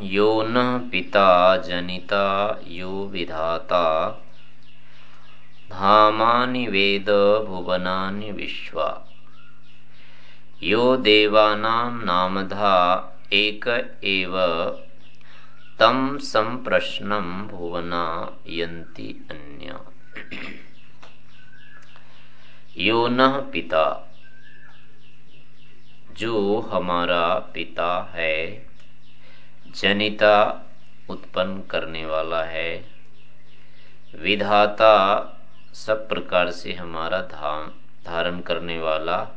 यो न पिता जनिता, यो विधाता। धामानि वेद भुवनानि विश्वा। यो देवानां नामधा एक एव। तम संप्रश्नम भुवना यंति अन्य। यो न पिता, जो हमारा पिता है। जनिता उत्पन्न करने वाला है। विधाता सब प्रकार से हमारा धाम, धारण करने वाला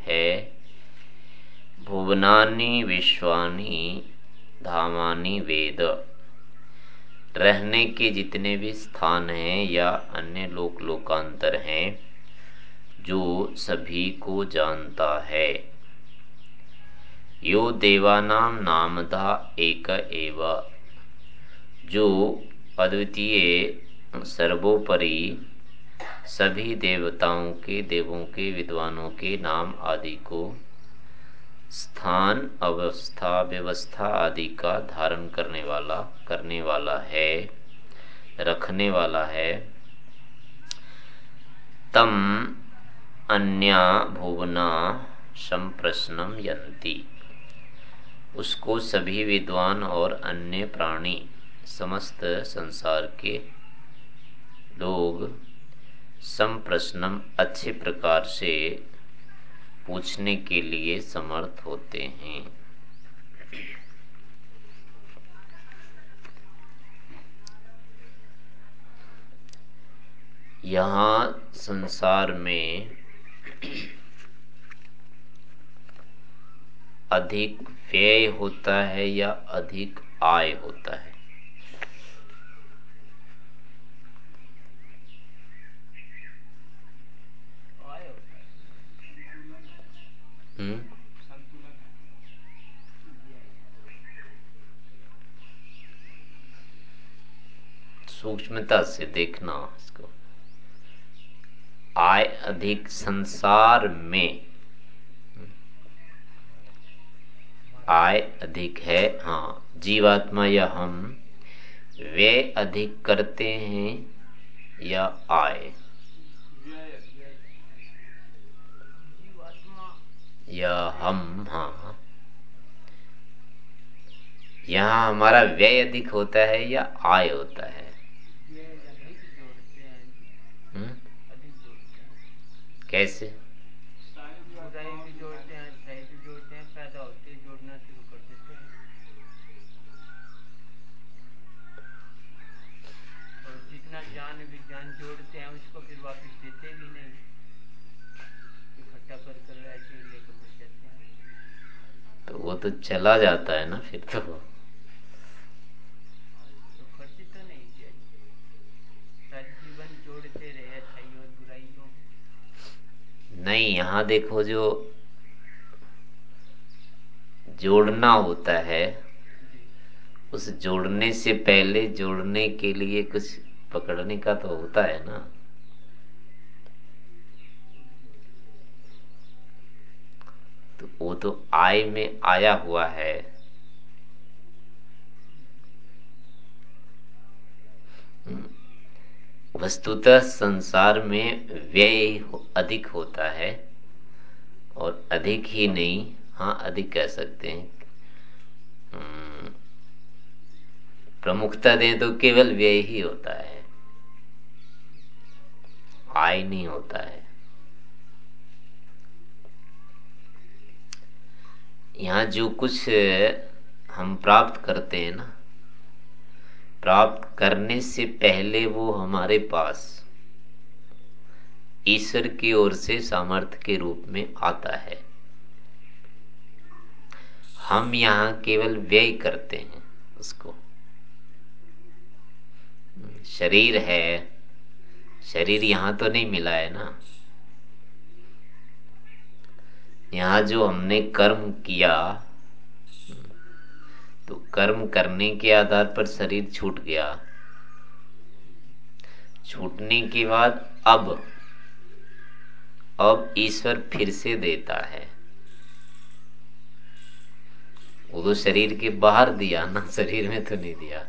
है। भुवनानी विश्वानी धामानी वेद। रहने के जितने भी स्थान हैं या अन्य लोक लोकांतर हैं, जो सभी को जानता है। यो देवानाम नामधा एक एव। जो अद्वितीय सर्वोपरि सभी देवताओं के, देवों के, विद्वानों के नाम आदि को स्थान, अवस्था, व्यवस्था आदि का धारण करने वाला करने वाला है, रखने वाला है। तम अन्य भुवना संप्रश्नम यंती उसको सभी विद्वान और अन्य प्राणी समस्त संसार के लोग संप्रश्नम अच्छे प्रकार से पूछने के लिए समर्थ होते हैं। यहाँ संसार में अधिक व्यय होता है या अधिक आय होता है हम्म? सूक्ष्मता से देखना इसको आय अधिक संसार में आय अधिक है हाँ। जीवात्मा या हम वे अधिक करते हैं या आय? या हम हाँ। यहाँ हमारा व्यय अधिक होता है या आय होता है? हुँ? हम्म? कैसे ज्ञान विज्ञान जोड़ते हैं उसको फिर वापस देते भी नहीं। इकट्ठा कर कर ऐसे लेकर बच जाते हैं। तो वो तो चला जाता है ना फिर तो। तो खर्च तो नहीं किया। सारी जीवन जोड़ते रहे अच्छाई और बुराई नहीं यहाँ देखो जो जोड़ना होता है उस जोड़ने से पहले जोड़ने के लिए कुछ पकड़ने का तो होता है ना। तो वो तो आय में आया हुआ है। वस्तुतः संसार में व्यय अधिक होता है और अधिक ही नहीं हाँ अधिक कह सकते हैं। हम्म, प्रमुखता दें तो केवल व्यय ही होता है। आय नहीं होता है। यहाँ जो कुछ हम प्राप्त करते हैं ना, प्राप्त करने से पहले वो हमारे पास ईश्वर की ओर से सामर्थ्य के रूप में आता है। हम यहाँ केवल व्यय करते हैं उसको। शरीर है शरीर यहाँ तो नहीं मिला है ना। यहाँ जो हमने कर्म किया तो कर्म करने के आधार पर शरीर छूट गया। छूटने के बाद अब अब ईश्वर फिर से देता है। वो तो शरीर के बाहर दिया ना, शरीर में तो नहीं दिया।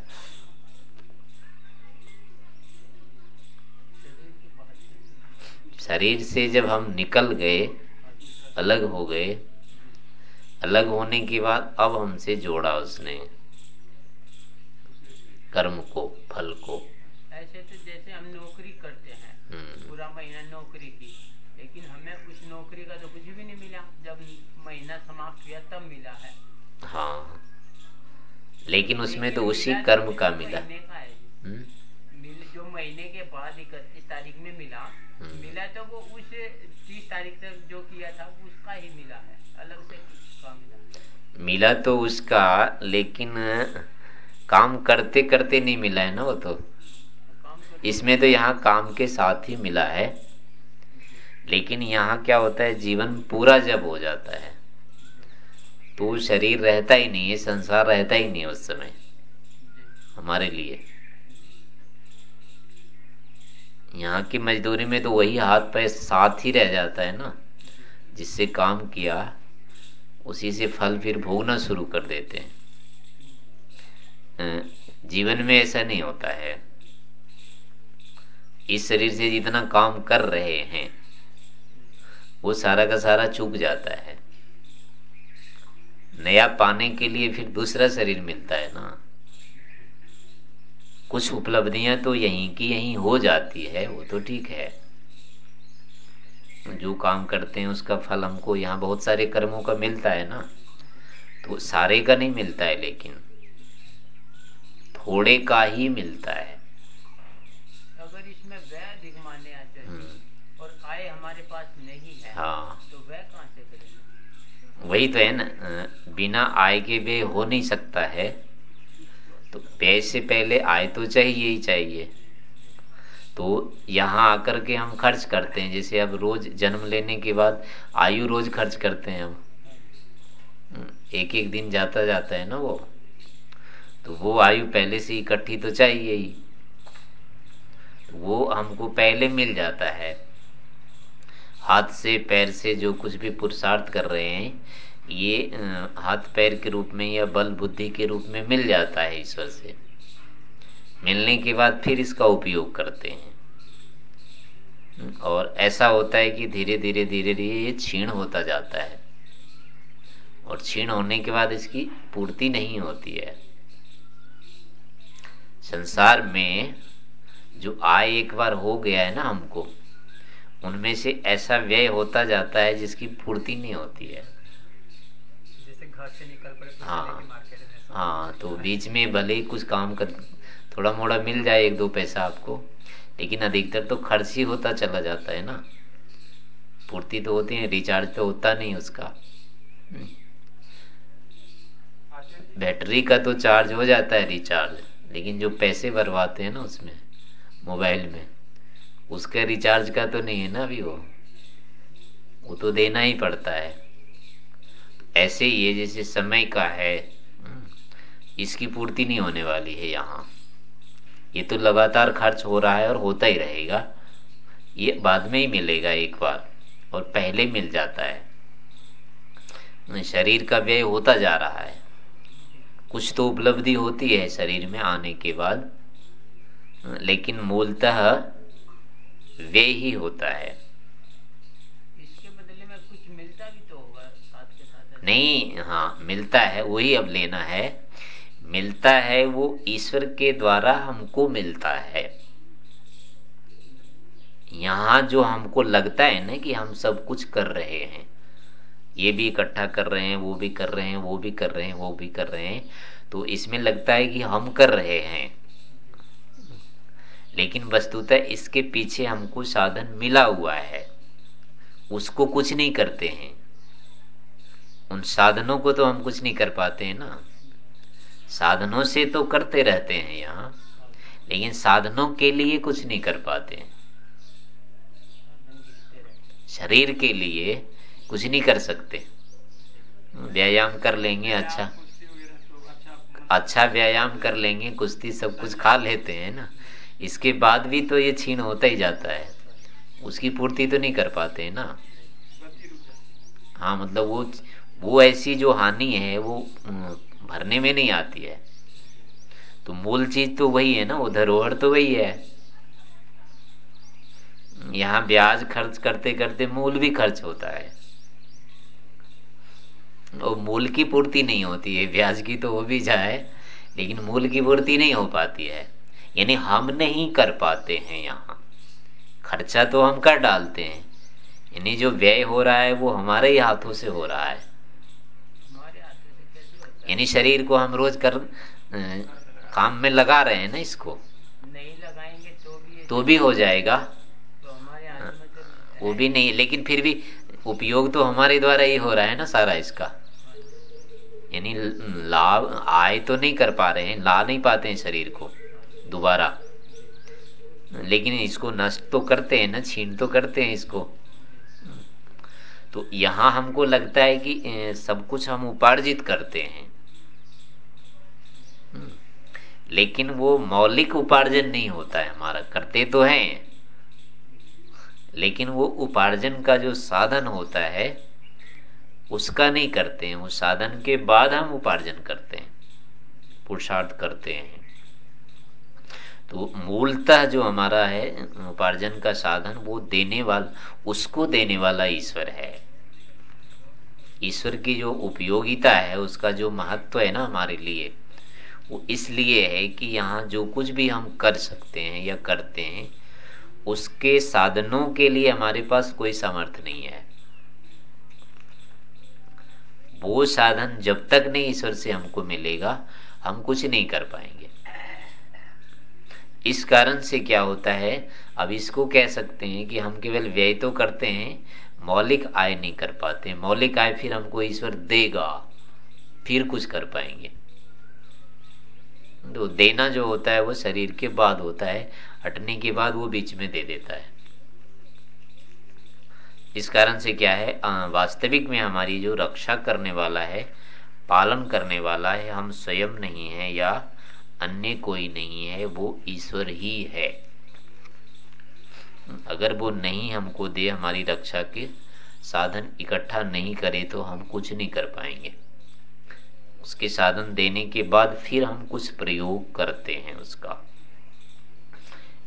शरीर से जब हम निकल गए अलग हो गए अलग होने के बाद अब हमसे जोड़ा उसने कर्म को फल को। ऐसे तो जैसे हम नौकरी करते हैं हम्म। पूरा महीना नौकरी की लेकिन हमें उस नौकरी का तो कुछ भी नहीं मिला। जब महीना समाप्त किया तब मिला है। हाँ। लेकिन उसमें तो उसी कर्म का मिला। का हम्म। जो महीने के बाद इकतीस तारीख में मिला हम्म। मिला तो वो उस तीस तारीख तक जो किया था उसका ही मिला है अलग से किसका मिला मिला तो उसका लेकिन काम करते करते नहीं मिला है ना वो तो इसमें तो यहाँ काम के साथ ही मिला है लेकिन यहाँ क्या होता है जीवन पूरा जब हो जाता है तो शरीर रहता ही नहीं है संसार रहता ही नहीं उस समय हमारे लिए यहाँ की मजदूरी में तो वही हाथ पैर साथ ही रह जाता है ना। जिससे काम किया, उसी से फल फिर भोगना शुरू कर देते हैं। जीवन में ऐसा नहीं होता है। इस शरीर से जितना काम कर रहे हैं, वो सारा का सारा चूक जाता है। नया पाने के लिए फिर दूसरा शरीर मिलता है ना। कुछ उपलब्धियाँ तो यहीं की यहीं हो जाती है वो तो ठीक है। जो काम करते हैं उसका फल हमको यहाँ बहुत सारे कर्मों का मिलता है ना तो सारे का नहीं मिलता है लेकिन थोड़े का ही मिलता है। अगर इसमें अधिक माने हम्म। और आय हमारे पास नहीं है हाँ। तो वह कहाँ से करेंगे? वही तो है ना बिना आय के वे हो नहीं सकता है। तो व्यय से पहले आय तो चाहिए ही चाहिए। तो यहाँ आकर के हम खर्च करते हैं। जैसे अब रोज जन्म लेने के बाद आयु रोज खर्च करते हैं हम। हम्म, एक एक दिन जाता जाता है ना वो। तो वो आयु पहले से इकट्ठी तो चाहिए ही। तो वो हमको पहले मिल जाता है। हाथ से पैर से जो कुछ भी पुरुषार्थ कर रहे हैं ये हाथ पैर के रूप में या बल बुद्धि के रूप में मिल जाता है ईश्वर से। मिलने के बाद फिर इसका उपयोग करते हैं। और ऐसा होता है कि धीरे धीरे धीरे धीरे ये क्षीण होता जाता है। और क्षीण होने के बाद इसकी पूर्ति नहीं होती है। संसार में जो आय एक बार हो गया है ना हमको, उनमें से ऐसा व्यय होता जाता है जिसकी पूर्ति नहीं होती है जैसे घर से निकल पड़े हाँ। हाँ तो बीच में भले ही कुछ काम कर थोड़ा मोड़ा मिल जाए एक दो पैसा आपको, लेकिन अधिकतर तो खर्च ही होता चला जाता है ना। पूर्ति तो होती है रिचार्ज तो होता नहीं उसका। बैटरी का तो चार्ज हो जाता है रिचार्ज लेकिन जो पैसे भरवाते हैं ना उसमें मोबाइल में, उसके रिचार्ज का तो नहीं है ना अभी वो। वो तो देना ही पड़ता है। ऐसे ही है जैसे समय का है। इसकी पूर्ति नहीं होने वाली है यहाँ। ये तो लगातार खर्च हो रहा है और होता ही रहेगा। ये बाद में ही मिलेगा एक बार और पहले मिल जाता है। शरीर का व्यय होता जा रहा है। कुछ तो उपलब्धि होती है शरीर में आने के बाद। लेकिन मूलतः व्यय ही होता है इसके बदले में कुछ मिलता भी तो होगा साथ के साथ नहीं हाँ मिलता है, वही अब लेना है। मिलता है वो ईश्वर के द्वारा हमको मिलता है। यहाँ जो हमको लगता है ना कि हम सब कुछ कर रहे हैं, ये भी इकट्ठा कर रहे हैं, वो भी कर रहे हैं, वो भी कर रहे हैं, वो भी कर रहे हैं तो इसमें लगता है कि हम कर रहे हैं। लेकिन वस्तुतः इसके पीछे हमको साधन मिला हुआ है, उसको कुछ नहीं करते हैं। उन साधनों को तो हम कुछ नहीं कर पाते हैं ना। साधनों से तो करते रहते हैं यहाँ, लेकिन साधनों के लिए कुछ नहीं कर पाते। शरीर के लिए कुछ नहीं कर सकते। व्यायाम कर लेंगे अच्छा। अच्छा व्यायाम कर लेंगे, कुश्ती सब कुछ खा लेते हैं ना। इसके बाद भी तो ये छीन होता ही जाता है। उसकी पूर्ति तो नहीं कर पाते हैं ना। हाँ मतलब वो वो ऐसी जो हानि है, वो भरने में नहीं आती है। तो मूल चीज़ तो वही है ना, वो धरोहर तो वही है। यहाँ ब्याज खर्च करते करते मूल भी खर्च होता है। और मूल की पूर्ति नहीं होती है, ब्याज की तो हो भी जाए, लेकिन मूल की पूर्ति नहीं हो पाती है। यानी हम नहीं कर पाते हैं यहाँ। खर्चा तो हम कर डालते हैं। यानी जो व्यय हो रहा है, वो हमारे ही हाथों से हो रहा है। यानी शरीर को हम रोज कर काम में लगा रहे हैं ना इसको। नहीं लगाएँगे तो भी तो भी हो जाएगा। तो हमारे में तो वो भी नहीं लेकिन फिर भी उपयोग तो हमारे द्वारा ही हो रहा है ना सारा इसका। यानी लाभ आय तो नहीं कर पा रहे हैं ला नहीं पाते हैं शरीर को दोबारा। लेकिन इसको नष्ट तो करते हैं ना छीन तो करते हैं इसको। तो यहाँ हमको लगता है कि सब कुछ हम उपार्जित करते हैं। लेकिन वो मौलिक उपार्जन नहीं होता है, हमारा करते तो हैं। लेकिन वो उपार्जन का जो साधन होता है, उसका नहीं करते हैं। उस साधन के बाद हम उपार्जन करते हैं, पुरुषार्थ करते हैं। तो मूलतः जो हमारा है, उपार्जन का साधन, वो देने वाला, उसको देने वाला ईश्वर है। ईश्वर की जो उपयोगिता है, उसका जो महत्व है ना हमारे लिए वो इसलिए है कि यहाँ जो कुछ भी हम कर सकते हैं या करते हैं, उसके साधनों के लिए हमारे पास कोई सामर्थ्य नहीं है। वो साधन जब तक नहीं ईश्वर से हमको मिलेगा, हम कुछ नहीं कर पाएँगे। इस कारण से क्या होता है, अब इसको कह सकते हैं कि हम केवल व्यय तो करते हैं, मौलिक आय नहीं कर पाते। मौलिक आय फिर हमको ईश्वर देगा, फिर कुछ कर पाएँगे। तो देना जो होता है वो शरीर के बाद होता है, हटने के बाद वो बीच में दे देता है। इस कारण से क्या है वास्तविक में हमारी जो रक्षा करने वाला है, पालन करने वाला है, हम स्वयं नहीं है या अन्य कोई नहीं है, वो ईश्वर ही है। अगर वो नहीं हमको दे, हमारी रक्षा के साधन इकट्ठा नहीं करे तो हम कुछ नहीं कर पाएँगे। उसके साधन देने के बाद फिर हम कुछ प्रयोग करते हैं उसका।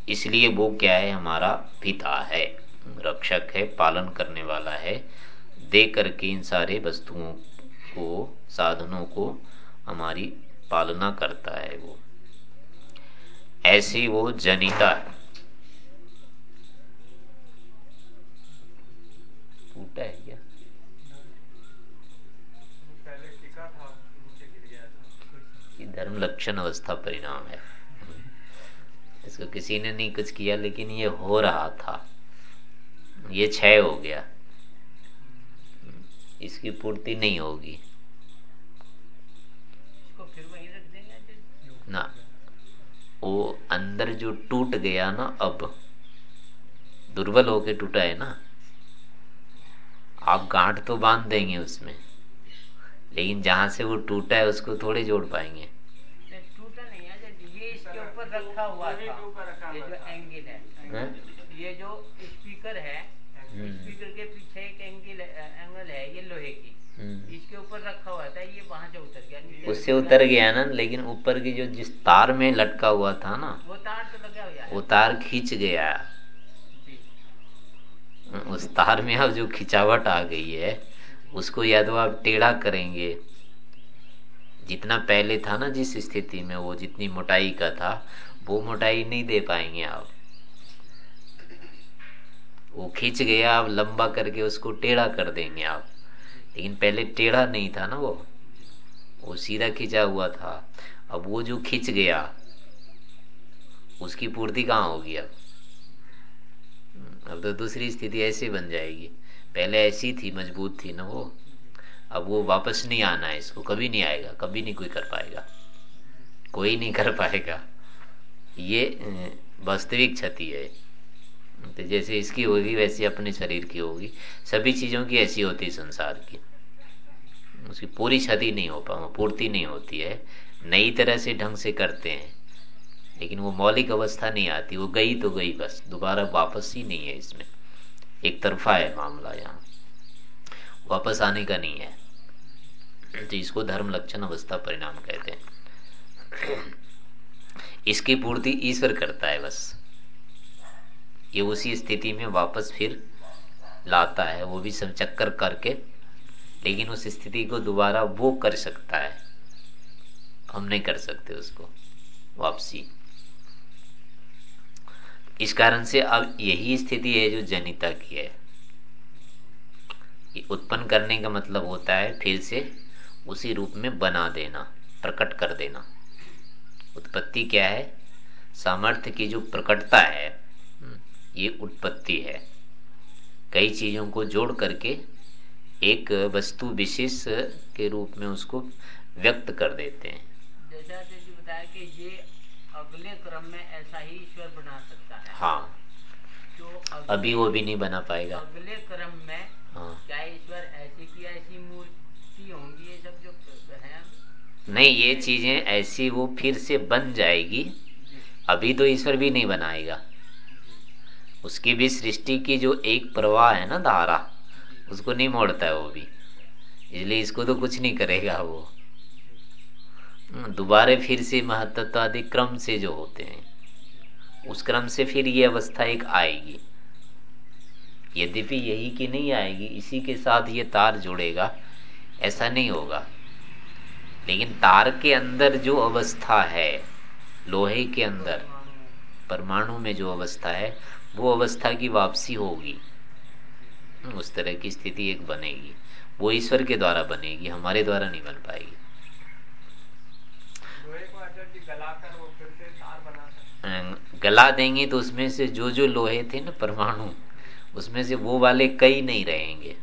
इसलिए वो क्या है? हमारा पिता है, रक्षक है, पालन करने वाला है। दे करके इन सारे वस्तुओं को, साधनों को हमारी पालना करता है वो। ऐसी वो जनिता है। टूटा है क्या धर्म लक्षण अवस्था परिणाम है। इसको किसी ने नहीं कुछ किया लेकिन ये हो रहा था। ये क्षय हो गया। इसकी पूर्ति नहीं होगी। ना। वो अंदर जो टूट गया ना अब दुर्बल होके टूटा है ना। आप गांठ तो बाँध देंगे उसमें। लेकिन जहाँ से वो टूटा है उसको थोड़े जोड़ पाएँगे। इसके ऊपर रखा हुआ था ये जो एंगल है हा? ये जो स्पीकर है स्पीकर हम्म। के पीछे एक एंगल एंगल है ये लोहे की। हम्म। इसके ऊपर रखा हुआ था ये वहाँ से उतर गया उससे उतर गया ना लेकिन ऊपर की जो जिस तार में लटका हुआ था ना वो तार तो लगा हुआ वो तार खींच गया। उस तार में अब जो खिंचावट आ गई है उसको या तो आप टेढ़ा करेंगे। जितना पहले था ना जिस स्थिति में वो जितनी मोटाई का था, वो मोटाई नहीं दे पाएँगे आप। वो खींच गया, आप लंबा करके उसको टेढ़ा कर देंगे आप। लेकिन पहले टेढ़ा नहीं था ना वो। वो सीधा खींचा हुआ था। अब वो जो खींच गया, उसकी पूर्ति कहाँ होगी अब? अब तो दूसरी स्थिति ऐसी बन जाएगी। पहले ऐसी थी, मज़बूत थी ना वो। अब वो वापस नहीं आना है, इसको कभी नहीं आएगा, कभी नहीं कोई कर पाएगा। कोई नहीं कर पाएगा। ये वास्तविक क्षति है। तो जैसे इसकी होगी, वैसे अपने शरीर की होगी। सभी चीज़ों की ऐसी होती है, संसार की। उसकी पूरी क्षति नहीं हो पा, पूर्ति नहीं होती है। नई तरह से ढंग से करते हैं। लेकिन वो मौलिक अवस्था नहीं आती, वो गई तो गई बस, दोबारा वापस ही नहीं है इसमें। एक तरफा है मामला यहाँ। वापस आने का नहीं है। तो इसको धर्म लक्षण अवस्था परिणाम कहते हैं। इसकी पूर्ति ईश्वर करता है बस। ये उसी स्थिति में वापस फिर लाता है। वो भी सब चक्कर करके, लेकिन उस स्थिति को दोबारा वो कर सकता है। हम नहीं कर सकते उसको। वापसी। इस कारण से अब यही स्थिति है जो जनिता की है। उत्पन्न करने का मतलब होता है फिर से उसी रूप में बना देना प्रकट कर देना। उत्पत्ति क्या है? सामर्थ्य की जो प्रकटता है हम्म, ये उत्पत्ति है। कई चीज़ों को जोड़ करके एक वस्तु विशेष के रूप में उसको व्यक्त कर देते हैं। जैसा बताया कि ये अगले क्रम में ऐसा ही ईश्वर बना सकता है। हाँ। जो अभी वो भी नहीं बना पाएगा। अगले क्रम में हाँ। क्या ईश्वर ऐसी की ऐसी मूर्ति होंगी ये सब जो है? नहीं ये चीज़ें ऐसी वो फिर से बन जाएगी। अभी तो ईश्वर भी नहीं बनाएगा। उसकी भी सृष्टि की जो एक प्रवाह है ना धारा उसको नहीं मोड़ता है वो भी। इसलिए इसको तो कुछ नहीं करेगा वो। दोबारे फिर से महत्वादि क्रम से जो होते हैं, उस क्रम से फिर ये अवस्था एक आएगी। यद्यपि यही की नहीं आएगी, इसी के साथ ये तार जुड़ेगा, ऐसा नहीं होगा। लेकिन तार के अंदर जो अवस्था है, लोहे के अंदर, परमाणु में जो अवस्था है, वो अवस्था की वापसी होगी। उस तरह की स्थिति एक बनेगी। वो ईश्वर के द्वारा बनेगी, हमारे द्वारा नहीं बन पाएगी। गला देंगे तो उसमें से जो जो लोहे थे ना परमाणु उसमें से वो वाले कई नहीं रहेंगे।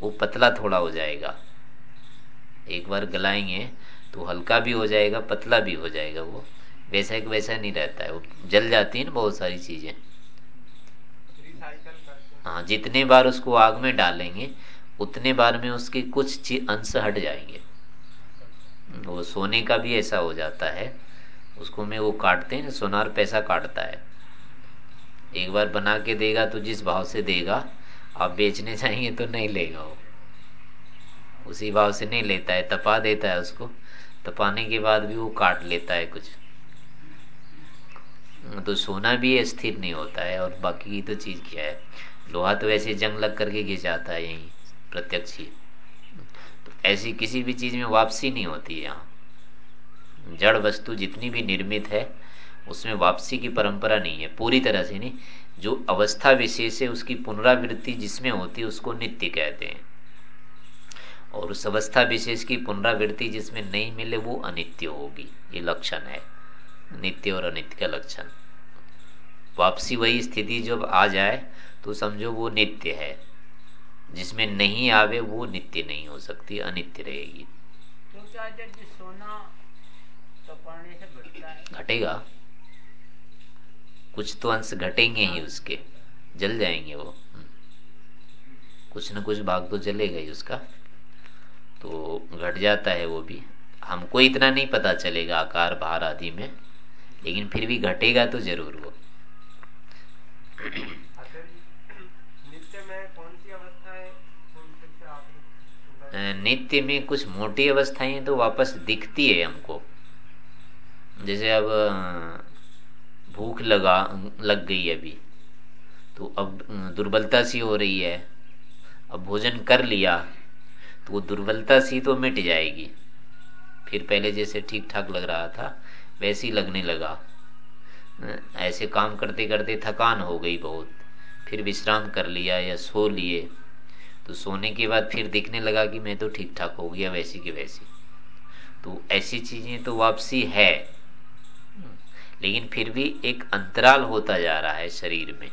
वो पतला थोड़ा हो जाएगा। एक बार गलाएँगे तो हल्का भी हो जाएगा पतला भी हो जाएगा वो। वैसा एक वैसा नहीं रहता है वो जल जाती है ना बहुत सारी चीज़ें। हाँ जितने बार उसको आग में डालेंगे उतने बार में उसके कुछ अंश हट जाएँगे। वो सोने का भी ऐसा हो जाता है, उसको में वो काटते हैं सोनार पैसा काटता है। एक बार बना के देगा तो जिस भाव से देगा, आप बेचने जाएँगे तो नहीं लेगा वो। उसी भाव से नहीं लेता है, तपा देता है उसको। तपाने के बाद भी वो काट लेता है कुछ। तो सोना भी स्थिर नहीं होता है और बाकी की तो चीज़ क्या है। लोहा तो वैसे जंग लग करके घिस जाता है यही, प्रत्यक्ष ही। ऐसी किसी भी चीज़ में वापसी नहीं होती है यहाँ। जड़ वस्तु जितनी भी निर्मित है, उसमें वापसी की परंपरा नहीं है। पूरी तरह से नहीं, जो अवस्था विशेष है, उसकी पुनरावृत्ति जिसमें होती है, उसको नित्य कहते हैं। और उस अवस्था विशेष की पुनरावृत्ति जिसमें नहीं मिले, वो अनित्य होगी। ये लक्षण है। नित्य और अनित्य का लक्षण। वापसी वही स्थिति जब आ जाए तो समझो वो नित्य है। जिसमें नहीं आवे वो नित्य नहीं हो सकती अनित्य रहेगी। तो सोना से घटेगा। कुछ तो अंश घटेंगे ही उसके जल जाएँगे वो। कुछ न कुछ भाग तो जलेगा ही उसका। तो घट जाता है वो भी। हमको इतना नहीं पता चलेगा आकार भार आदि में लेकिन फिर भी घटेगा तो ज़रूर वो। नित्य में कुछ मोटी अवस्थाएँ तो वापस दिखती है हमको। जैसे अब भूख लगा, लग गई अभी तो अब दुर्बलता सी हो रही है, अब भोजन कर लिया तो वो दुर्बलता सी तो मिट जाएगी। फिर पहले जैसे ठीक ठाक लग रहा था, वैसे ही लगने लगा। ऐसे काम करते करते थकान हो गई बहुत, फिर विश्राम कर लिया या सो लिए। तो सोने के बाद फिर दिखने लगा कि मैं तो ठीक ठाक हो गया, वैसी की वैसी। तो ऐसी चीज़ें तो वापसी है। लेकिन फिर भी एक अंतराल होता जा रहा है शरीर में।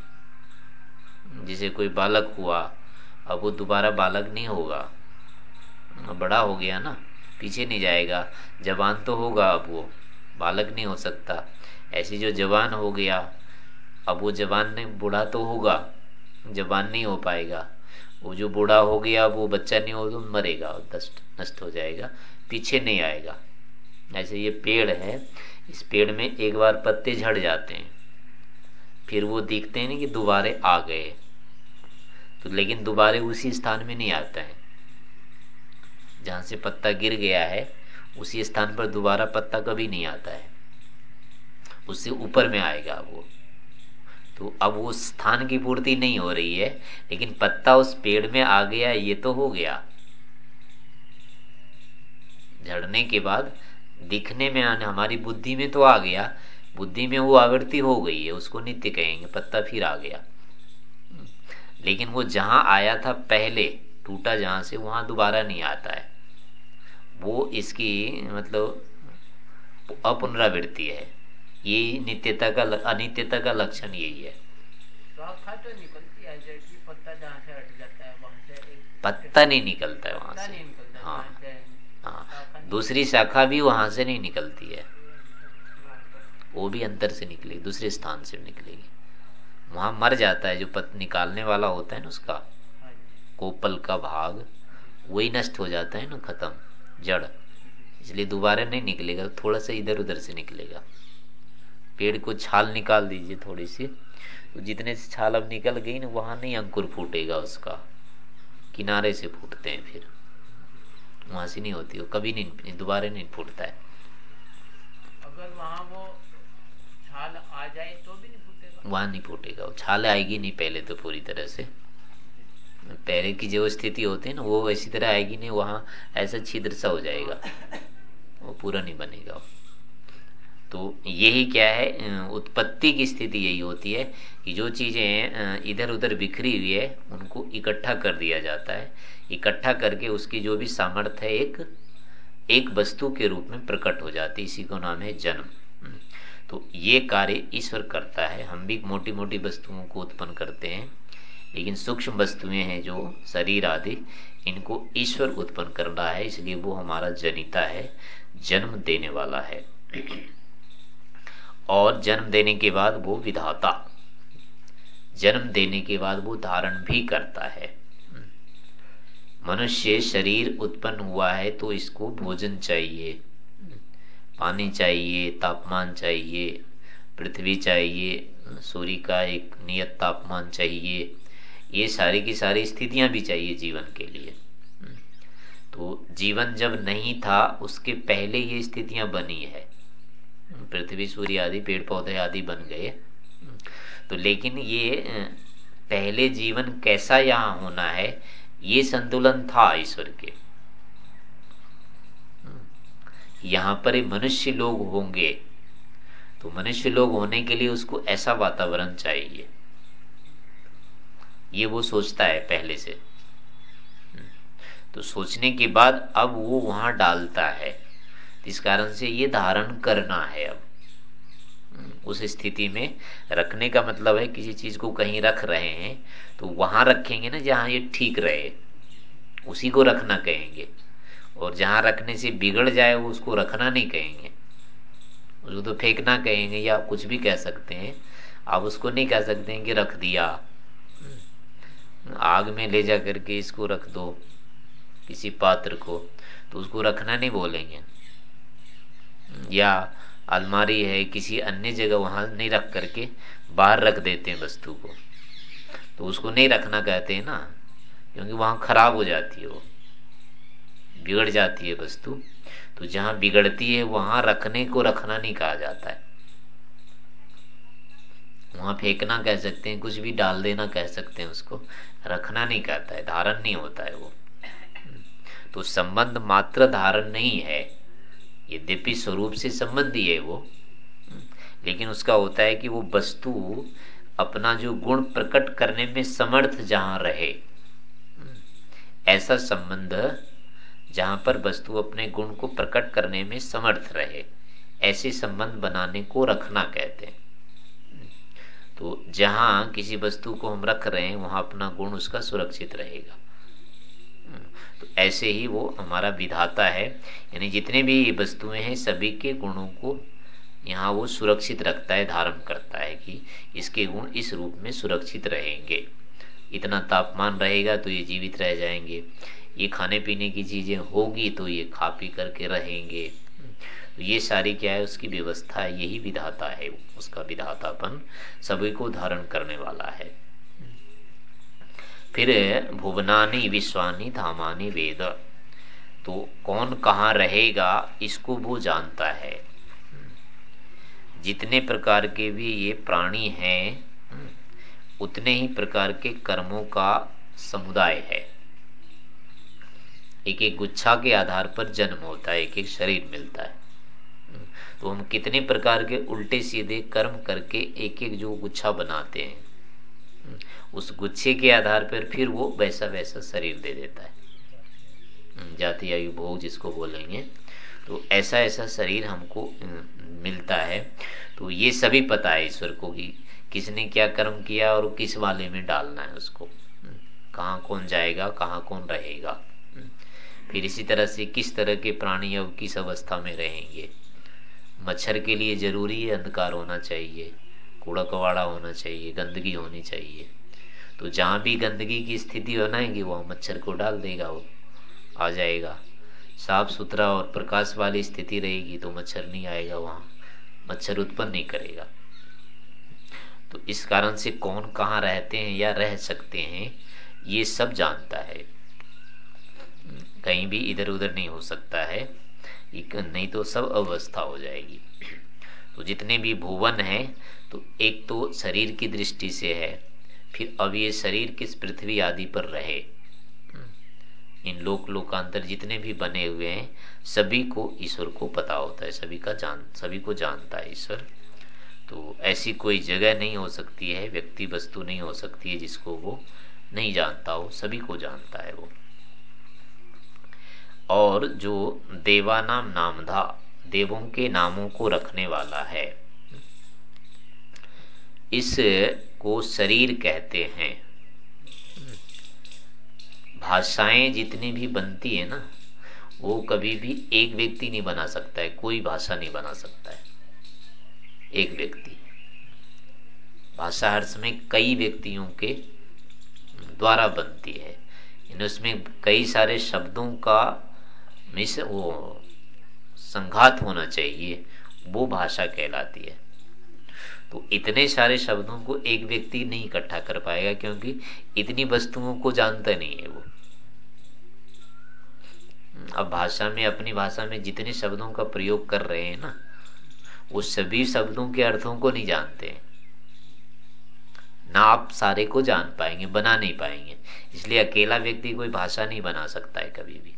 जैसे कोई बालक हुआ, अब वो दोबारा बालक नहीं होगा। बड़ा हो गया ना, पीछे नहीं जाएगा। जवान तो होगा अब वो, बालक नहीं हो सकता। ऐसी जो जवान हो गया, अब वो जवान नहीं, बूढ़ा तो होगा, जवान नहीं हो पाएगा। वो जो बूढ़ा हो गया, वो बच्चा नहीं हो तो मरेगा दस्त, नष्ट हो जाएगा, पीछे नहीं आएगा। ऐसे ये पेड़ है, इस पेड़ में एक बार पत्ते झड़ जाते हैं, फिर वो दिखते हैं कि दोबारे आ गए। तो लेकिन दोबारे उसी स्थान में नहीं आता है। जहाँ से पत्ता गिर गया है, उसी स्थान पर दोबारा पत्ता कभी नहीं आता है। उससे ऊपर में आएगा वो। तो अब वो स्थान की पूर्ति नहीं हो रही है, लेकिन पत्ता उस पेड़ में आ गया, ये तो हो गया। झड़ने के बाद दिखने में आने, हमारी बुद्धि में तो आ गया, बुद्धि में वो आवृत्ति हो गई है, उसको नित्य कहेंगे, पत्ता फिर आ गया। लेकिन वो जहाँ आया था पहले, टूटा जहाँ से, वहाँ दोबारा नहीं आता है। वो इसकी मतलब अपुनरावृत्ति है। ये नित्यता का अनित्यता का लक्षण यही है। है पत्ता है नहीं निकलता है वहाँ से। हाँ। हाँ। दूसरी शाखा भी वहाँ से नहीं निकलती है। वो भी अंदर से निकलेगी दूसरे स्थान से निकलेगी। वहाँ मर जाता है जो पत निकालने वाला होता है ना उसका कोपल का भाग वही नष्ट हो जाता है ना खत्म जड़। इसलिए दोबारा नहीं निकलेगा थोड़ा सा इधर उधर से निकलेगा। पेड़ को छाल निकाल दीजिए थोड़ी सी। तो जितने से छाल अब निकल गई ना वहाँ नहीं अंकुर फूटेगा उसका। किनारे से फूटते हैं फिर। वहाँ से नहीं होती वो कभी नहीं दोबारा नहीं फूटता है। अगर वहाँ वो छाल आ जाए तो भी नहीं फूटेगा। वहाँ नहीं फूटेगा वो छाल आएगी नहीं पहले तो पूरी तरह से। पहले की जो स्थिति होती है ना वो वैसी तरह आएगी नहीं वहाँ ऐसा छिद्र सा हो जाएगा। वो पूरा नहीं बनेगा। तो यही क्या है उत्पत्ति की स्थिति यही होती है कि जो चीज़ें इधर उधर बिखरी हुई है, उनको इकट्ठा कर दिया जाता है। इकट्ठा करके उसकी जो भी सामर्थ्य है, एक एक वस्तु के रूप में प्रकट हो जाती है। इसी को नाम है जन्म। तो ये कार्य ईश्वर करता है। हम भी मोटी मोटी वस्तुओं को उत्पन्न करते हैं, लेकिन सूक्ष्म वस्तुएँ हैं जो शरीर आदि, इनको ईश्वर उत्पन्न कर रहा है, इसलिए वो हमारा जनिता है, जन्म देने वाला है। और जन्म देने के बाद वो विधाता। जन्म देने के बाद वो धारण भी करता है। मनुष्य शरीर उत्पन्न हुआ है तो इसको भोजन चाहिए। पानी चाहिए, तापमान चाहिए, पृथ्वी चाहिए, सूर्य का एक नियत तापमान चाहिए। ये सारी की सारी स्थितियाँ भी चाहिए जीवन के लिए। तो जीवन जब नहीं था, उसके पहले ये स्थितियाँ बनी है। पृथ्वी, सूर्य आदि पेड़ पौधे आदि बन गए। तो लेकिन ये पहले जीवन कैसा यहाँ होना है, ये संतुलन था ईश्वर के। यहाँ पर मनुष्य लोग होंगे तो मनुष्य लोग होने के लिए उसको ऐसा वातावरण चाहिए। ये वो सोचता है पहले से। तो सोचने के बाद अब वो वहाँ डालता है। इस कारण से ये धारण करना है अब। उस स्थिति में रखने का मतलब है किसी चीज़ को कहीं रख रहे हैं तो वहाँ रखेंगे ना जहाँ ये ठीक रहे, उसी को रखना कहेंगे। और जहाँ रखने से बिगड़ जाए, वो उसको रखना नहीं कहेंगे। उसको तो फेंकना कहेंगे या कुछ भी कह सकते हैं। आप उसको नहीं कह सकते हैं कि रख दिया। आग में ले जा करके इसको रख दो, किसी पात्र को तो उसको रखना नहीं बोलेंगे। या अलमारी है, किसी अन्य जगह वहाँ नहीं रख करके बाहर रख देते हैं वस्तु को। तो उसको नहीं रखना कहते हैं ना, क्योंकि वहाँ खराब हो जाती है वो, बिगड़ जाती है वस्तु। तो जहाँ बिगड़ती है, वहाँ रखने को रखना नहीं कहा जाता है। वहाँ फेंकना कह सकते हैं, कुछ भी डाल देना कह सकते हैं उसको, रखना नहीं कहता है, धारण नहीं होता है वो। तो संबंध मात्र धारण नहीं है। यद्यपि स्वरूप से संबंधी है वो लेकिन उसका होता है कि वो वस्तु अपना जो गुण प्रकट करने में समर्थ जहाँ रहे ऐसा संबंध जहाँ पर वस्तु अपने गुण को प्रकट करने में समर्थ रहे, ऐसे संबंध बनाने को रखना कहते हैं। तो जहाँ किसी वस्तु को हम रख रहे हैं, वहाँ अपना गुण उसका सुरक्षित रहेगा। तो ऐसे ही वो हमारा विधाता है। यानी जितने भी वस्तुएँ हैं, सभी के गुणों को यहाँ वो सुरक्षित रखता है, धारण करता है कि इसके गुण इस रूप में सुरक्षित रहेंगे। इतना तापमान रहेगा तो ये जीवित रह जाएँगे। ये खाने पीने की चीज़ें होगी तो ये खा पी करके रहेंगे। तो ये सारी क्या है, उसकी व्यवस्था, यही विधाता है, उसका विधातापन सभी को धारण करने वाला है। फिर भुवनानी विश्वानी धामानी वेद। तो कौन कहाँ रहेगा, इसको वो जानता है। जितने प्रकार के भी ये प्राणी हैं, उतने ही प्रकार के कर्मों का समुदाय है। एक एक गुच्छा के आधार पर जन्म होता है एक एक शरीर मिलता है। तो हम कितने प्रकार के उल्टे सीधे कर्म करके एक एक जो गुच्छा बनाते हैं उस गुच्छे के आधार पर फिर वो वैसा वैसा शरीर दे देता है। जाति आयु भोग जिसको बोलेंगे। तो ऐसा ऐसा शरीर हमको मिलता है। तो ये सभी पता है ईश्वर को कि किसने क्या कर्म किया और किस वाले में डालना है उसको। कहाँ कौन जाएगा, कहाँ कौन रहेगा। फिर इसी तरह से किस तरह के प्राणी अब किस अवस्था में रहेंगे। मच्छर के लिए ज़रूरी है, अंधकार होना चाहिए कूड़ा कवाड़ा होना चाहिए, गंदगी होनी चाहिए। तो जहाँ भी गंदगी की स्थिति बनाएँगे, वहाँ मच्छर को डाल देगा वो, आ जाएगा। साफ़ सुथरा और प्रकाश वाली स्थिति रहेगी तो मच्छर नहीं आएगा वहाँ, मच्छर उत्पन्न नहीं करेगा। तो इस कारण से कौन कहाँ रहते हैं या रह सकते हैं, ये सब जानता है। कहीं भी इधर उधर नहीं हो सकता है नहीं तो सब अवस्था हो जाएगी। तो जितने भी भुवन है तो एक तो शरीर की दृष्टि से है फिर अब ये शरीर किस पृथ्वी आदि पर रहे? इन लोक लोकांतर जितने भी बने हुए हैं, सभी को ईश्वर को पता होता है, सभी का जान, सभी को जानता है ईश्वर। तो ऐसी कोई जगह नहीं हो सकती है, व्यक्ति वस्तु नहीं हो सकती है जिसको वो नहीं जानता हो, सभी को जानता है वो। और जो देवानाम नामधा देवों के नामों को रखने वाला है। इस को शरीर कहते हैं। भाषाएँ जितनी भी बनती है ना, वो कभी भी एक व्यक्ति नहीं बना सकता है, कोई भाषा नहीं बना सकता है। एक व्यक्ति। भाषा हर समय कई व्यक्तियों के द्वारा बनती है। इन उसमें कई सारे शब्दों का मिस वो संघात होना चाहिए, वो भाषा कहलाती है। तो इतने सारे शब्दों को एक व्यक्ति नहीं इकट्ठा कर पाएगा क्योंकि इतनी वस्तुओं को जानता नहीं है वो। अब भाषा में, अपनी भाषा में जितने शब्दों का प्रयोग कर रहे हैं ना, वो सभी शब्दों के अर्थों को नहीं जानते ना आप सारे को जान पाएँगे, बना नहीं पाएँगे। इसलिए अकेला व्यक्ति कोई भाषा नहीं बना सकता है कभी भी।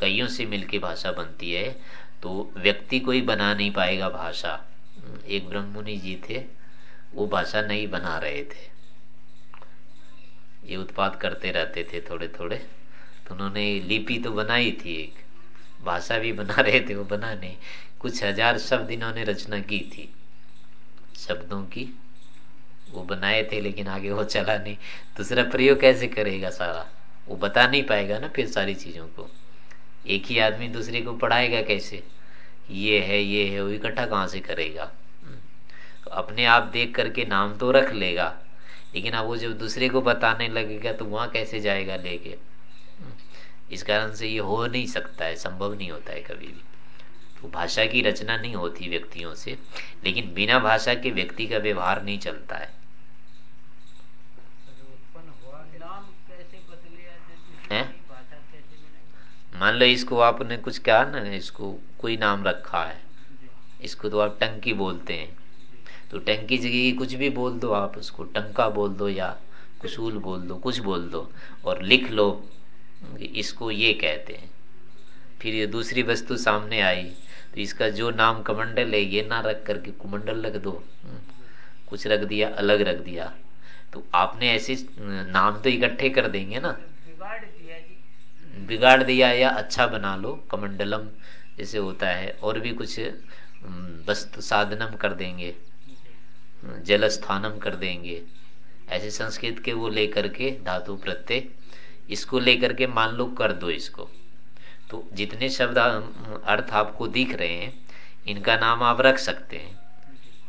कईयों से मिलकर भाषा बनती है। तो व्यक्ति कोई बना नहीं पाएगा भाषा। एक ब्रह्ममुनि जी थे, वो भाषा नहीं बना रहे थे। ये उत्पाद करते रहते थे थोड़े थोड़े तो उन्होंने लिपि तो बनाई थी एक। भाषा भी बना रहे थे, वो बना नहीं। कुछ हज़ार शब्द इन्होंने रचना की थी। शब्दों की, वो बनाए थे, लेकिन आगे वो चला नहीं। दूसरा प्रयोग कैसे करेगा सारा? वो बता नहीं पाएगा ना फिर सारी चीज़ों को। एक ही आदमी दूसरे को पढ़ाएगा कैसे? ये है ये है, वो इकट्ठा कहाँ से करेगा? तो अपने आप देख करके नाम तो रख लेगा, लेकिन अब वो जब दूसरे को बताने लगेगा तो वहाँ कैसे जाएगा लेके? इस कारण से ये हो नहीं सकता है, संभव नहीं होता है कभी भी। तो भाषा की रचना नहीं होती व्यक्तियों से, लेकिन बिना भाषा के व्यक्ति का व्यवहार नहीं चलता है। मान लो इसको आपने कुछ कहा ना, इसको कोई नाम रखा है। इसको तो आप टंकी बोलते हैं। तो टंकी जगह कुछ भी बोल दो आप, उसको टंका बोल दो या कुसूल बोल दो, कुछ बोल दो और लिख लो इसको ये कहते हैं। फिर ये दूसरी वस्तु सामने आई तो इसका जो नाम कमंडल है, ये ना रख करके कुमंडल रख दो। कुछ रख दिया, अलग रख दिया। तो आपने ऐसे, नाम तो इकट्ठे कर देंगे ना। बिगाड़ दिया या अच्छा बना लो कमंडलम जैसे होता है और भी कुछ वस्तु साधनम कर देंगे जल स्थानम कर देंगे। ऐसे संस्कृत के वो लेकर के धातु प्रत्यय इसको लेकर के मान लो कर दो इसको। तो जितने शब्द अर्थ आपको दिख रहे हैं इनका नाम आप रख सकते हैं।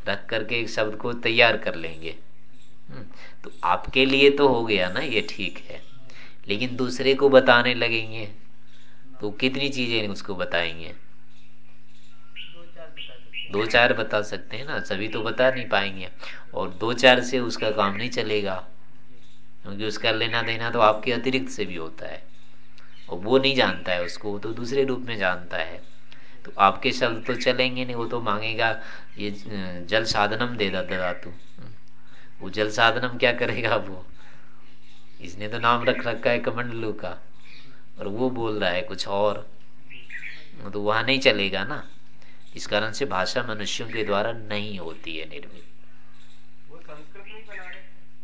रख करके एक शब्द को तैयार कर लेंगे। हम्म, तो आपके लिए तो हो गया ना ये ठीक है। लेकिन दूसरे को बताने लगेंगे। तो कितनी चीज़ें उसको बताएँगे? दो चार बता सकते हैं ना, सभी तो बता नहीं पाएँगे। और दो चार से उसका काम नहीं चलेगा। क्योंकि उसका लेना देना तो आपके अतिरिक्त से भी होता है। और वो नहीं जानता है उसको, वो तो दूसरे रूप में जानता है। तो आपके शब्द तो चलेंगे नहीं, वो तो मांगेगा, ये जल साधनम दे दा तू वो जल साधनम क्या करेगा वो? इसने तो नाम रख रखा है कमंडलू का। और वो बोल रहा है कुछ और। तो वहाँ नहीं चलेगा ना। इस कारण से भाषा मनुष्यों के द्वारा नहीं होती है निर्मित।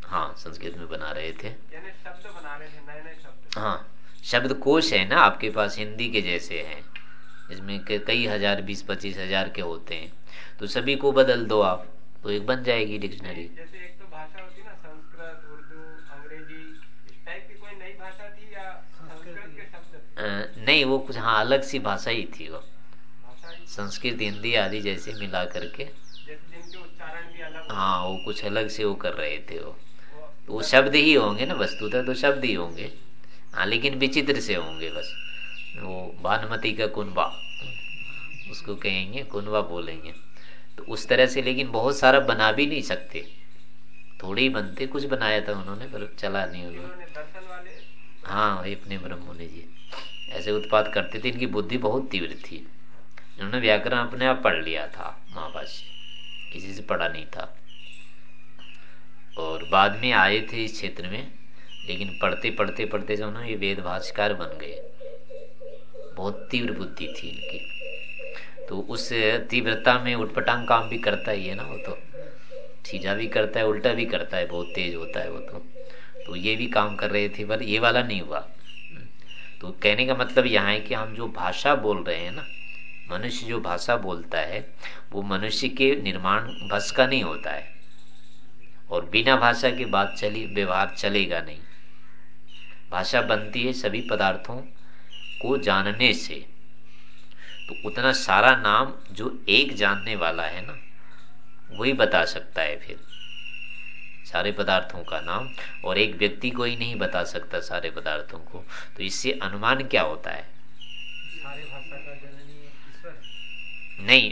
हाँ संस्कृत में बना रहे थे। शब्द बना रहे थे नए नए शब्द हाँ शब्द कोश है ना आपके पास, हिंदी के जैसे हैं। इसमें कई हज़ार, बीस, पच्चीस हज़ार के होते हैं। तो सभी को बदल दो आप तो एक बन जाएगी डिक्शनरी। जैसे एक तो भाषा होती ना संस्कृत उर्दू अंग्रेज़ी इस टाइप की कोई नई भाषा थी या संस्कृत के शब्द नहीं, वो कुछ हाँ अलग सी भाषा ही थी वो। संस्कृत, हिंदी आदि जैसे मिला करके। हाँ वो कुछ अलग से वो कर रहे थे वो। वो शब्द ही होंगे ना, वस्तुतः तो शब्द ही होंगे। हाँ लेकिन विचित्र से होंगे बस। वो भानुमती का कुनबा, उसको कहेंगे, कुनबा बोलेंगे। तो उस तरह से, लेकिन बहुत सारा बना भी नहीं सकते। थोड़े ही बनते, कुछ बनाया था उन्होंने, पर चला नहीं हुआ हाँ अपने ब्रह्म मुनि जी। ऐसे उत्पाद करते थे, इनकी बुद्धि बहुत तीव्र थी। इन्होंने व्याकरण अपने आप पढ़ लिया था, महाभाष्य। किसी से पढ़ा नहीं था। और बाद में आए थे इस क्षेत्र में, लेकिन पढ़ते पढ़ते पढ़ते जो ना ये वेद भाष्यकार बन गए। बहुत तीव्र बुद्धि थी इनकी। तो उस तीव्रता में उठपटांग काम भी करता ही है ना वो तो। सीधा भी करता है, उल्टा भी करता है, बहुत तेज होता है वो तो। तो ये भी काम कर रहे थे, पर ये वाला नहीं हुआ। तो कहने का मतलब यहाँ है कि हम जो भाषा बोल रहे हैं ना, मनुष्य जो भाषा बोलता है, वो मनुष्य के निर्माण बस का नहीं होता है। और बिना भाषा के बात चली, व्यवहार चलेगा नहीं। भाषा बनती है सभी पदार्थों को जानने से। तो उतना सारा नाम जो एक जानने वाला है ना, वही बता सकता है फिर। सारे पदार्थों का नाम और एक व्यक्ति को ही नहीं बता सकता सारे पदार्थों को। तो इससे अनुमान क्या होता है? सारे भाषा का जननी नहीं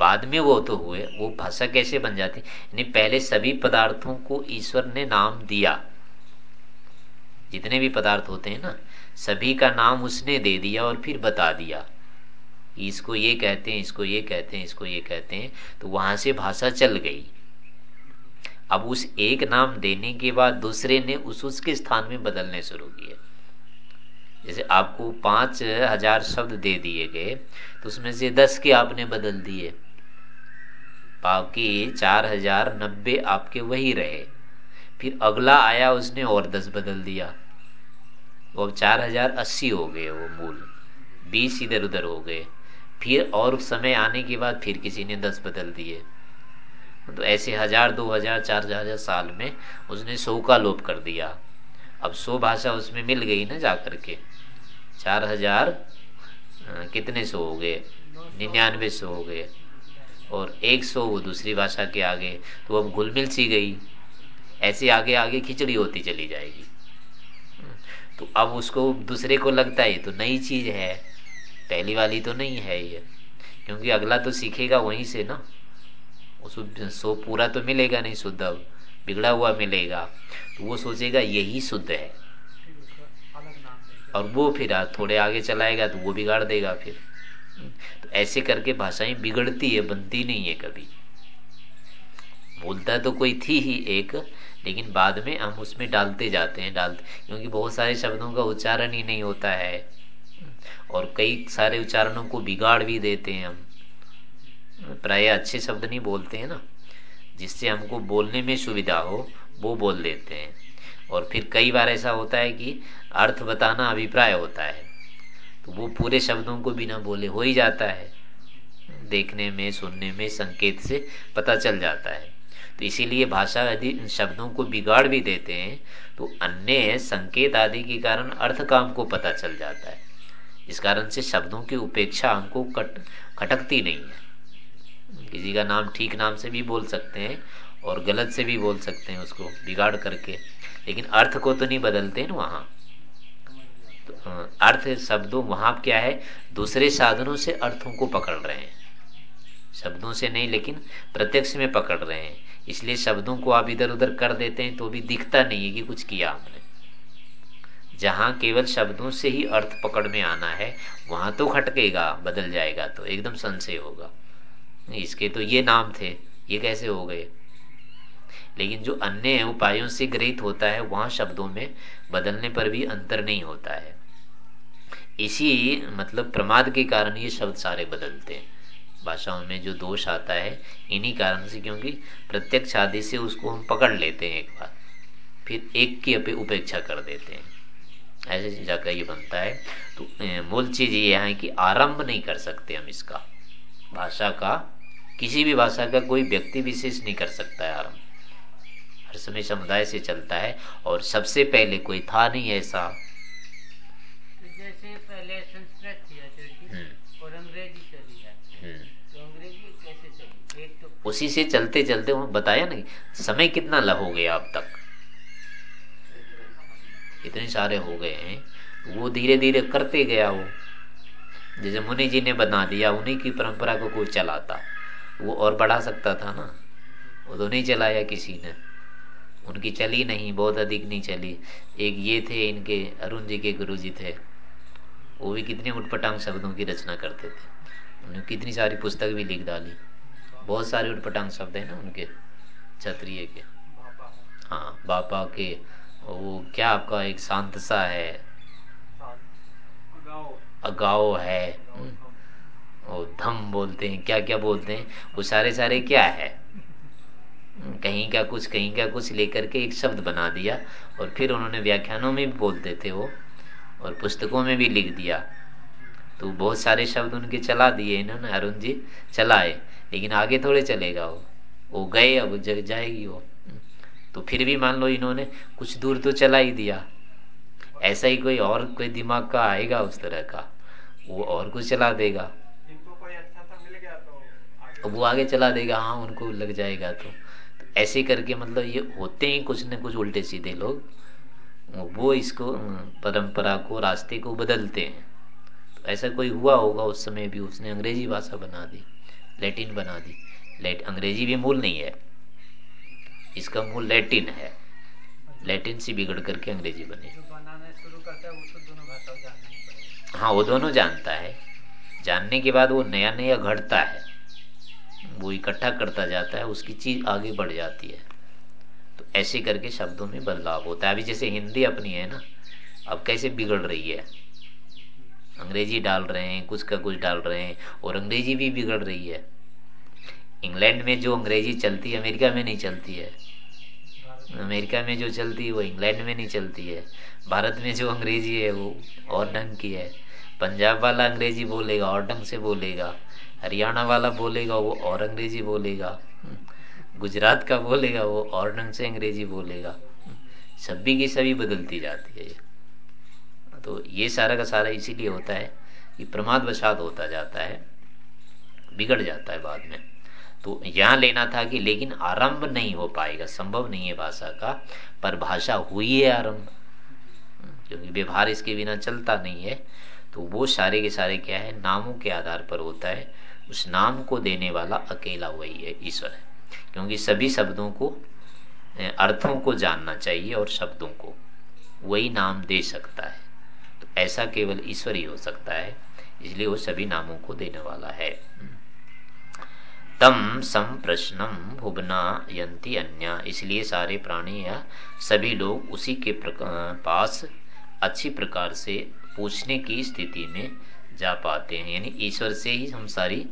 बाद में वो तो हुए। वो भाषा कैसे बन जाती? यानी पहले सभी पदार्थों को ईश्वर ने नाम दिया। जितने भी पदार्थ होते हैं ना सभी का नाम उसने दे दिया और फिर बता दिया। इसको ये कहते हैं इसको ये कहते हैं इसको ये कहते हैं तो वहाँ से भाषा चल गई। अब उस एक नाम देने के बाद दूसरे ने उस उसके स्थान में बदलने शुरू किए। जैसे आपको पाँच हज़ार शब्द दे दिए गए तो उसमें से दस के आपने बदल दिए। बाकी चार हज़ार नब्बे आपके वही रहे। फिर अगला आया, उसने और दस बदल दिया। वो अब चार हज़ार अस्सी हो गए, वो मूल। बीस इधर उधर हो गए। फिर और समय आने के बाद फिर किसी ने दस बदल दिए। तो ऐसे हज़ार, दो हज़ार, चार हज़ार साल में उसने सौ का लोप कर दिया। अब सौ भाषा उसमें मिल गई ना जाकर के। चार हज़ार कितने सौ हो गए? निन्यानवे सौ हो गए। और एक सौ वो दूसरी भाषा के आगे तो अब घुल मिल सी गई। ऐसे आगे आगे खिचड़ी होती चली जाएगी। तो अब उसको दूसरे को लगता है तो नई चीज़ है। पहली वाली तो नहीं है ये। क्योंकि अगला तो सीखेगा वहीं से ना। उसको सो पूरा तो मिलेगा नहीं, शुद्ध अब बिगड़ा हुआ मिलेगा। तो वो सोचेगा यही शुद्ध है। और वो फिर थोड़े आगे चलाएगा तो वो बिगाड़ देगा फिर। तो ऐसे करके भाषाएँ बिगड़ती है, बनती नहीं है कभी। बोलता तो कोई थी ही एक, लेकिन बाद में हम उसमें डालते जाते हैं, डालते क्योंकि बहुत सारे शब्दों का उच्चारण ही नहीं होता है। और कई सारे उच्चारणों को बिगाड़ भी देते हैं हम। प्राय अच्छे शब्द नहीं बोलते हैं ना। जिससे हमको बोलने में सुविधा हो, वो बोल देते हैं। और फिर कई बार ऐसा होता है कि अर्थ बताना अभिप्राय होता है। तो वो पूरे शब्दों को बिना बोले हो ही जाता है। देखने में, सुनने में, संकेत से पता चल जाता है। तो इसीलिए भाषा यदि शब्दों को बिगाड़ भी देते हैं तो अन्य संकेत आदि के कारण अर्थ का हमको पता चल जाता है। इस कारण से शब्दों की उपेक्षा हमको खटकती नहीं है। किसी का नाम ठीक नाम से भी बोल सकते हैं और गलत से भी बोल सकते हैं उसको बिगाड़ करके। लेकिन अर्थ को तो नहीं बदलते ना वहाँ। तो अर्थ शब्दों वहाँ क्या है? दूसरे साधनों से अर्थों को पकड़ रहे हैं। शब्दों से नहीं, लेकिन प्रत्यक्ष में पकड़ रहे हैं। इसलिए शब्दों को आप इधर उधर कर देते हैं तो भी दिखता नहीं है कि कुछ किया हमने जहाँ केवल शब्दों से ही अर्थ पकड़ में आना है, वहाँ तो खटकेगा, बदल जाएगा तो एकदम संशय होगा। इसके तो ये नाम थे, ये कैसे हो गए? लेकिन जो अन्य उपायों से ग्रहित होता है, वहाँ शब्दों में बदलने पर भी अंतर नहीं होता है। इसी मतलब प्रमाद के कारण ये शब्द सारे बदलते हैं। भाषाओं में जो दोष आता है, इन्हीं कारण से क्योंकि प्रत्यक्ष आदि से उसको हम पकड़ लेते हैं एक बार, फिर एक की अपे उपेक्षा कर देते हैं। ऐसे जाकर ये बनता है। तो मूल चीज़ ये है कि आरंभ नहीं कर सकते हम इसका। भाषा का किसी भी भाषा का कोई व्यक्ति विशेष नहीं कर सकता है आरंभ। हर समय समुदाय से चलता है और सबसे पहले कोई था नहीं ऐसा। तो जैसे पहले संस्कृत थी हम्म। और अंग्रेज़ी चली है। हम्म। तो अंग्रेज़ी कैसे चली? एक तो उसी से चलते चलते वो बताया नहीं समय कितना ल हो गया अब तक? इतने सारे हो गए हैं। वो धीरे धीरे करते गया वो। जैसे मुनि जी ने बना दिया, उन्हीं की परंपरा को कोई चलाता। वो और बढ़ा सकता था ना? वो तो नहीं चलाया किसी ने। उनकी चली नहीं, बहुत अधिक नहीं चली। एक ये थे इनके, अरुण जी के गुरु जी थे। वो भी कितने उठपटांग शब्दों की रचना करते थे। उन्होंने कितनी सारी पुस्तक भी लिख डाली। बहुत सारे उठपटांग शब्द हैं ना उनके, क्षत्रिय के। हाँ बापा के। वो क्या आपका एक शांत सा है? अगाओ है। वो धम बोलते हैं क्या क्या बोलते हैं? वो सारे सारे क्या है? कहीं का कुछ, कहीं का कुछ लेकर के एक शब्द बना दिया और फिर उन्होंने व्याख्यानों में भी बोलते थे वो और पुस्तकों में भी लिख दिया। तो बहुत सारे शब्द उनके चला दिए इन्होंने अरुण जी? चलाए, लेकिन आगे थोड़े चलेगा वो। वो गए, अब जग जाएगी वो। तो फिर भी मान लो इन्होंने कुछ दूर तो चला ही दिया। ऐसा ही कोई और कोई दिमाग का आएगा उस तरह का। वो और कुछ चला देगा। कोई अच्छा तो वो आगे चला देगा हाँ उनको लग जाएगा तो। ऐसे करके मतलब ये होते ही कुछ न कुछ उल्टे सीधे लोग। वो इसको परंपरा को रास्ते को बदलते हैं। तो ऐसा कोई हुआ होगा उस समय भी उसने अंग्रेज़ी भाषा बना दी लैटिन बना दी। लेट अंग्रेज़ी भी मूल नहीं है। इसका मूल लैटिन है। लैटिन से बिगड़ करके अंग्रेज़ी बने। करता है वो तो दोनों हाँ वो दोनों जानता है। जानने के बाद वो नया नया घटता है। वो इकट्ठा करता जाता है उसकी चीज़ आगे बढ़ जाती है। तो ऐसे करके शब्दों में बदलाव होता है। अभी जैसे हिंदी अपनी है ना अब कैसे बिगड़ रही है? अंग्रेज़ी डाल रहे हैं कुछ का कुछ डाल रहे हैं और अंग्रेज़ी भी बिगड़ रही है। इंग्लैंड में जो अंग्रेज़ी चलती है अमेरिका में नहीं चलती है। अमेरिका में जो चलती है वो इंग्लैंड में नहीं चलती है। भारत में जो अंग्रेज़ी है वो और ढंग की है। पंजाब वाला अंग्रेज़ी बोलेगा, और ढंग से बोलेगा। हरियाणा वाला बोलेगा, वो और अंग्रेज़ी बोलेगा। गुजरात का बोलेगा, वो और ढंग से अंग्रेज़ी बोलेगा। सभी की सभी बदलती जाती है तो ये सारा का सारा इसीलिए होता है कि प्रमाद वसाद होता जाता है, बिगड़ जाता है बाद में। तो यहाँ लेना था कि लेकिन आरंभ नहीं हो पाएगा, संभव नहीं है भाषा का, पर भाषा हुई है आरंभ। क्योंकि व्यवहार इसके बिना चलता नहीं है तो वो सारे के सारे क्या है, नामों के आधार पर होता है। उस नाम को देने वाला अकेला वही है, ईश्वर है। क्योंकि सभी शब्दों को अर्थों को जानना चाहिए और शब्दों को। वही नाम दे सकता है। तो ऐसा केवल ईश्वर ही हो सकता है, इसलिए वो सभी नामों को देने वाला है। तम सम प्रश्नम भुवना यंती अन्य, इसलिए सारे प्राणी या सभी लोग उसी के पास अच्छी प्रकार से पूछने की स्थिति में जा पाते हैं। यानी ईश्वर से ही हम सारी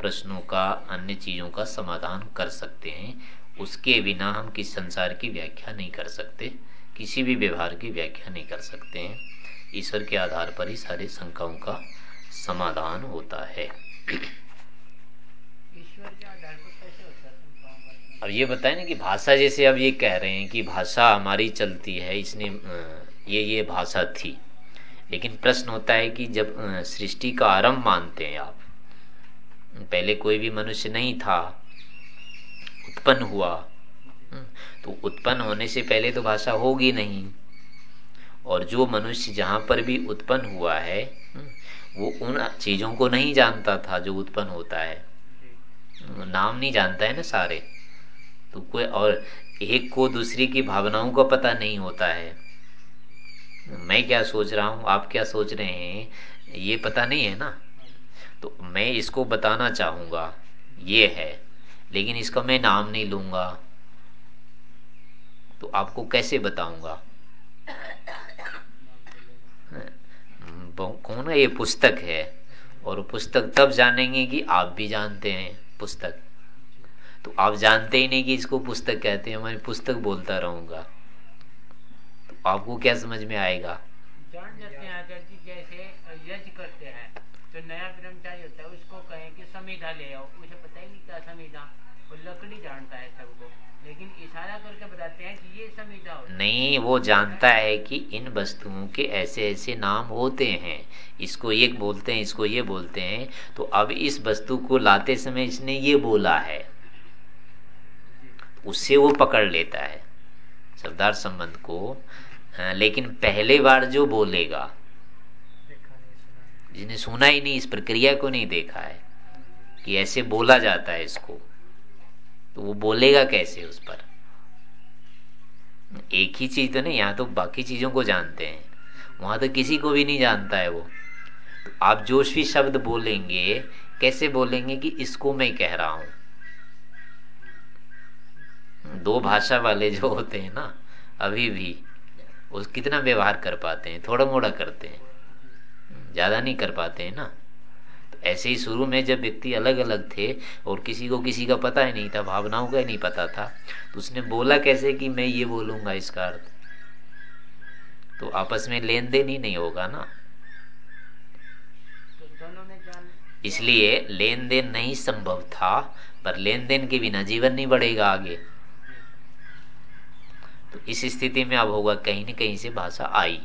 प्रश्नों का अन्य चीज़ों का समाधान कर सकते हैं। उसके बिना हम किस संसार की व्याख्या नहीं कर सकते किसी भी व्यवहार की व्याख्या नहीं कर सकते हैं। ईश्वर के आधार पर ही सारी शंकाओं का समाधान होता है। अब ये बताए ना कि भाषा जैसे अब ये कह रहे हैं कि भाषा हमारी चलती है इसने ये ये भाषा थी। लेकिन प्रश्न होता है कि जब सृष्टि का आरंभ मानते हैं आप पहले कोई भी मनुष्य नहीं था उत्पन्न हुआ हम्म, तो उत्पन्न होने से पहले तो भाषा होगी नहीं। और जो मनुष्य जहाँ पर भी उत्पन्न हुआ है हम्म, वो उन चीज़ों को नहीं जानता था जो उत्पन्न होता है। नाम नहीं जानता है ना सारे। तो कोई और एक को दूसरी की भावनाओं का पता नहीं होता है। मैं क्या सोच रहा हूँ? आप क्या सोच रहे हैं? ये पता नहीं है ना? तो मैं इसको बताना चाहूँगा। ये है। लेकिन इसका मैं नाम नहीं लूँगा। तो आपको कैसे बताऊँगा? कौन है? ये पुस्तक है। और पुस्तक तब जानेंगे कि आप भी जानते हैं पुस्तक। तो आप जानते ही नहीं कि इसको पुस्तक कहते हैं। मैं पुस्तक बोलता रहूँगा। आपको क्या समझ में आएगा? जान जाते हैं आचार्य जी जैसे यज्ञ करते हैं तो नया ब्रह्मचारी होता है उसको कहें कि समीधा ले आओ। उसे पता ही नहीं क्या समीधा वो लकड़ी जानता है सबको। लेकिन इशारा करके बताते हैं कि ये समीधा नहीं वो जानता है कि इन वस्तुओं के ऐसे ऐसे नाम होते हैं। इसको ये बोलते हैं इसको ये बोलते हैं। तो अब इस वस्तु को लाते समय इसने ये बोला है। उससे वो पकड़ लेता है। सरदार संबंध को हाँ, लेकिन पहले बार जो बोलेगा जिसने सुना ही नहीं इस प्रक्रिया को नहीं देखा है कि ऐसे बोला जाता है इसको तो वो बोलेगा कैसे उस पर? एक ही चीज़ तो नहीं यहाँ तो बाकी चीज़ों को जानते हैं। वहाँ तो किसी को भी नहीं जानता है वो। तो आप जो भी शब्द बोलेंगे कैसे बोलेंगे कि इसको मैं कह रहा हूँ? दो भाषा वाले जो होते हैं ना अभी भी वो कितना व्यवहार कर पाते हैं थोड़ा मोड़ा करते हैं। ज़्यादा नहीं कर पाते हैं ना। तो ऐसे ही शुरू में जब व्यक्ति अलग अलग थे और किसी को किसी का पता ही नहीं था भावनाओं का ही नहीं पता था तो उसने बोला कैसे कि मैं ये बोलूँगा इसका अर्थ? तो आपस में लेन देन ही नहीं होगा ना। इसलिए लेन देन नहीं संभव था पर लेन देन के बिना जीवन नहीं बढ़ेगा आगे। तो इस स्थिति में अब होगा, कहीं न कहीं से भाषा आई।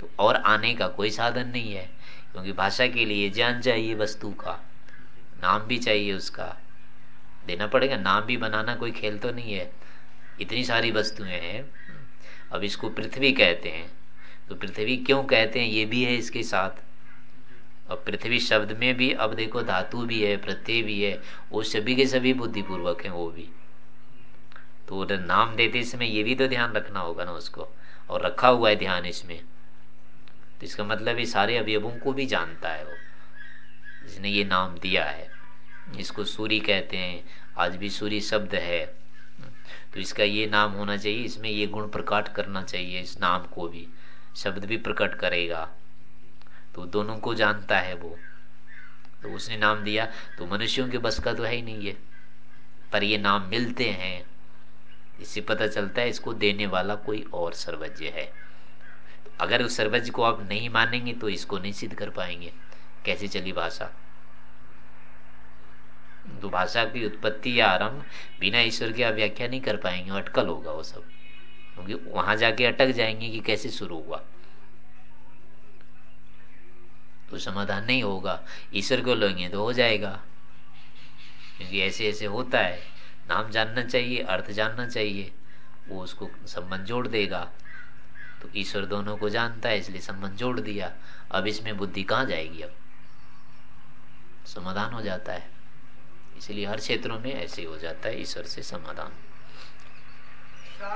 तो और आने का कोई साधन नहीं है, क्योंकि भाषा के लिए ज्ञान चाहिए वस्तु का, नाम भी चाहिए उसका। देना पड़ेगा, नाम भी बनाना कोई खेल तो नहीं है। इतनी सारी वस्तुएँ हैं। अब इसको पृथ्वी कहते हैं। तो पृथ्वी क्यों कहते हैं? ये भी है इसके साथ। अब पृथ्वी शब्द में भी, अब देखो धातु भी है, प्रत्यय भी है, वो सभी के सभी बुद्धिपूर्वक है, वो भी। तो नाम देते समय ये भी तो ध्यान रखना होगा ना उसको। और रखा हुआ है ध्यान इसमें। तो इसका मतलब ये सारे अवयवों को भी जानता है वो। जिसने ये नाम दिया है। इसको सूर्य कहते हैं। आज भी सूर्य शब्द है। तो इसका ये नाम होना चाहिए, इसमें ये गुण प्रकट करना चाहिए, इस नाम को भी। शब्द भी प्रकट करेगा। तो दोनों को जानता है वो। तो उसने नाम दिया। तो मनुष्यों के बस का तो है ही नहीं ये। पर ये नाम मिलते हैं। इससे पता चलता है इसको देने वाला कोई और सर्वज्ञ है। अगर उस सर्वज्ञ को आप नहीं मानेंगे तो इसको नहीं सिद्ध कर पाएँगे। कैसे चली भाषा? तो भाषा की उत्पत्ति या आरंभ बिना ईश्वर की आप व्याख्या नहीं कर पाएँगे, अटकल होगा वो सब। क्योंकि वहाँ जाके अटक जाएँगे कि कैसे शुरू हुआ। तो समाधान नहीं होगा। ईश्वर को लेंगे तो हो जाएगा। क्योंकि ऐसे ऐसे होता है। नाम जानना चाहिए, अर्थ जानना चाहिए, वो उसको संबंध जोड़ देगा। तो ईश्वर दोनों को जानता है, इसलिए संबंध जोड़ दिया। अब इसमें बुद्धि कहाँ जाएगी अब? समाधान हो जाता है। इसलिए हर क्षेत्रों में ऐसे हो जाता है, ईश्वर से समाधान।